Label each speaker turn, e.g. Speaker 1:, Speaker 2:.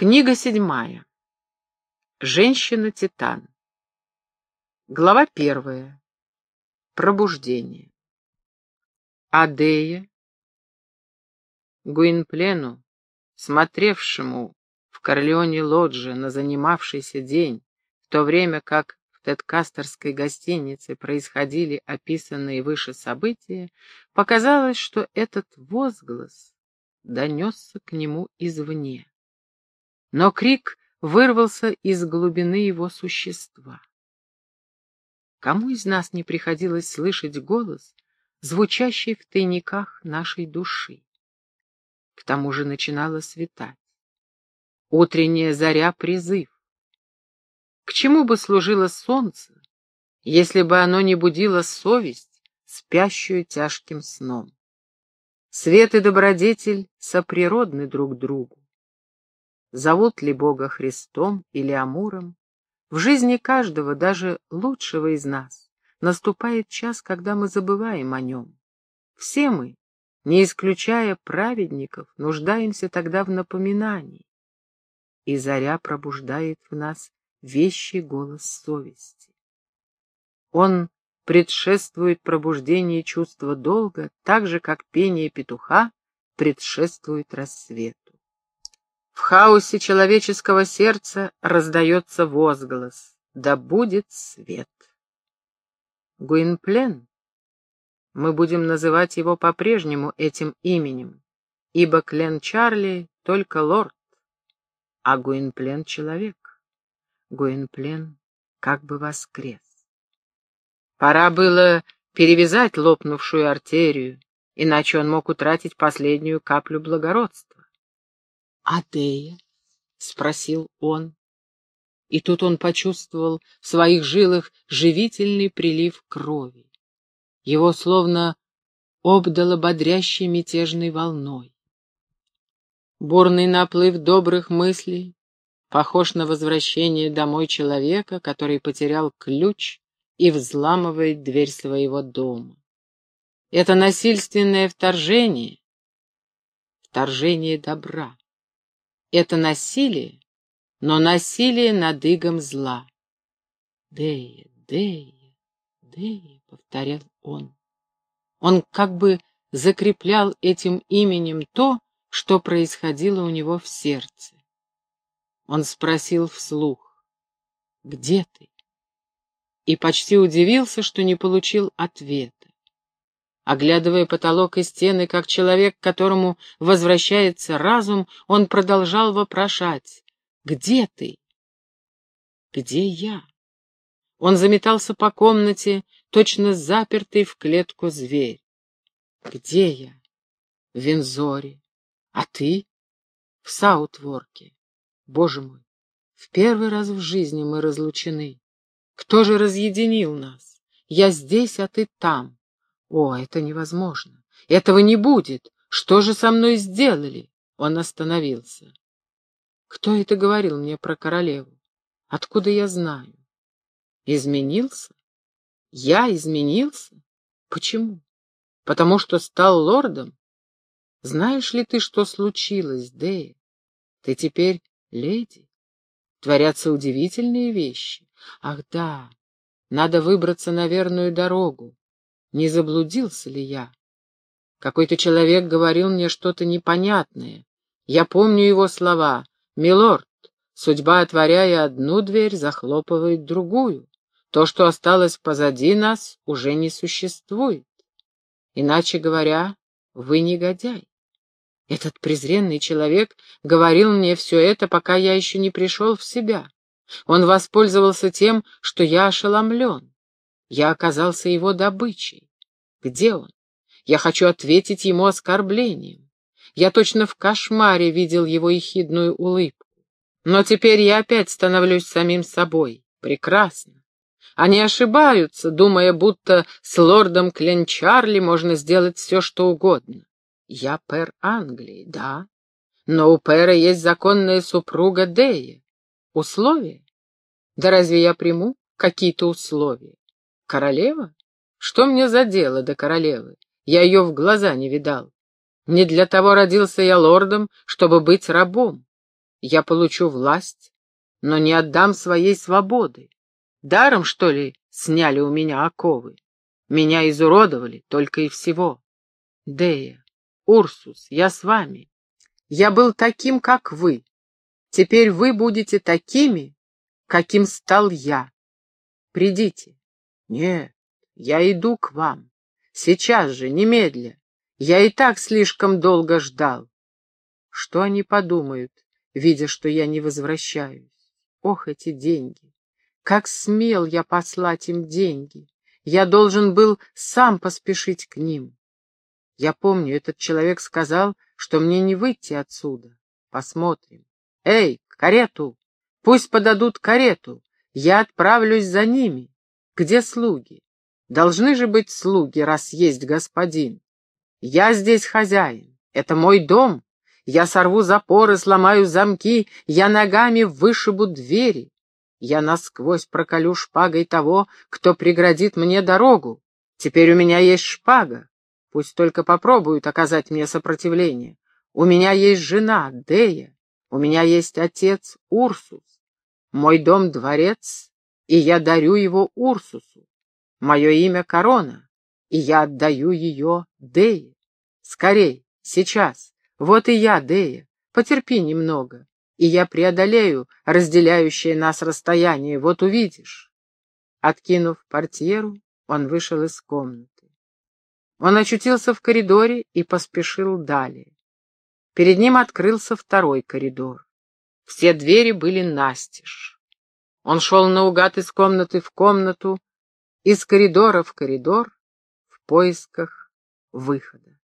Speaker 1: Книга седьмая. Женщина-титан. Глава первая. Пробуждение. Адея. Гуинплену, смотревшему в Корлеоне Лоджи на занимавшийся день, в то время как в Тедкастерской гостинице происходили описанные выше события, показалось, что этот возглас донесся к нему извне но крик вырвался из глубины его существа. Кому из нас не приходилось слышать голос, звучащий в тайниках нашей души? К тому же начинало светать. Утренняя заря — призыв. К чему бы служило солнце, если бы оно не будило совесть, спящую тяжким сном? Свет и добродетель соприродны друг другу зовут ли Бога Христом или Амуром, в жизни каждого, даже лучшего из нас, наступает час, когда мы забываем о нем. Все мы, не исключая праведников, нуждаемся тогда в напоминании. И заря пробуждает в нас вещий голос совести. Он предшествует пробуждению чувства долга, так же, как пение петуха предшествует рассвету. В хаосе человеческого сердца раздается возглас «Да будет свет». Гуинплен, мы будем называть его по-прежнему этим именем, ибо Клен Чарли только лорд, а Гуинплен — человек. Гуинплен как бы воскрес. Пора было перевязать лопнувшую артерию, иначе он мог утратить последнюю каплю благородства. «Адея?» — спросил он. И тут он почувствовал в своих жилах живительный прилив крови. Его словно обдало бодрящей мятежной волной. Бурный наплыв добрых мыслей похож на возвращение домой человека, который потерял ключ и взламывает дверь своего дома. Это насильственное вторжение, вторжение добра. Это насилие, но насилие над игом зла. Дея, Дея, Дея, — повторял он. Он как бы закреплял этим именем то, что происходило у него в сердце. Он спросил вслух, «Где ты?» И почти удивился, что не получил ответа. Оглядывая потолок и стены, как человек, которому возвращается разум, он продолжал вопрошать «Где ты?» «Где я?» Он заметался по комнате, точно запертый в клетку зверь. «Где я?» «В Вензоре. А ты?» «В Саутворке. Боже мой, в первый раз в жизни мы разлучены. Кто же разъединил нас? Я здесь, а ты там. О, это невозможно. Этого не будет. Что же со мной сделали? Он остановился. Кто это говорил мне про королеву? Откуда я знаю? Изменился? Я изменился? Почему? Потому что стал лордом? Знаешь ли ты, что случилось, Дэя? Ты теперь леди. Творятся удивительные вещи. Ах да, надо выбраться на верную дорогу. Не заблудился ли я? Какой-то человек говорил мне что-то непонятное. Я помню его слова. «Милорд, судьба, отворяя одну дверь, захлопывает другую. То, что осталось позади нас, уже не существует. Иначе говоря, вы негодяй. Этот презренный человек говорил мне все это, пока я еще не пришел в себя. Он воспользовался тем, что я ошеломлен. Я оказался его добычей. Где он? Я хочу ответить ему оскорблением. Я точно в кошмаре видел его ехидную улыбку. Но теперь я опять становлюсь самим собой. Прекрасно. Они ошибаются, думая, будто с лордом Кленчарли можно сделать все, что угодно. Я пэр Англии, да, но у пэра есть законная супруга Дея. Условия? Да разве я приму какие-то условия? Королева? Что мне за дело до королевы? Я ее в глаза не видал. Не для того родился я лордом, чтобы быть рабом. я получу власть, но не отдам своей свободы. Даром, что ли, сняли у меня оковы? Меня изуродовали только и всего. Дея, Урсус, я с вами. Я был таким, как вы. Теперь вы будете такими, каким стал я. Придите. Нет, я иду к вам. Сейчас же, немедля. Я и так слишком долго ждал. Что они подумают, видя, что я не возвращаюсь? Ох, эти деньги! Как смел я послать им деньги! Я должен был сам поспешить к ним. Я помню, этот человек сказал, что мне не выйти отсюда. Посмотрим. Эй, карету! Пусть подадут карету. Я отправлюсь за ними. Где слуги? Должны же быть слуги, раз есть господин. Я здесь хозяин. Это мой дом. Я сорву запоры, сломаю замки, я ногами вышибу двери. Я насквозь проколю шпагой того, кто преградит мне дорогу. Теперь у меня есть шпага. Пусть только попробуют оказать мне сопротивление. У меня есть жена, Дея. У меня есть отец, Урсус. Мой дом — дворец, и я дарю его Урсусу. Мое имя — Корона, и я отдаю ее Дее. Скорей, сейчас. Вот и я, Дея, потерпи немного, и я преодолею разделяющее нас расстояние, вот увидишь. Откинув портьеру, он вышел из комнаты. Он очутился в коридоре и поспешил далее. Перед ним открылся второй коридор. Все двери были настежь. Он шел наугад из комнаты в комнату, из коридора в коридор, в поисках выхода.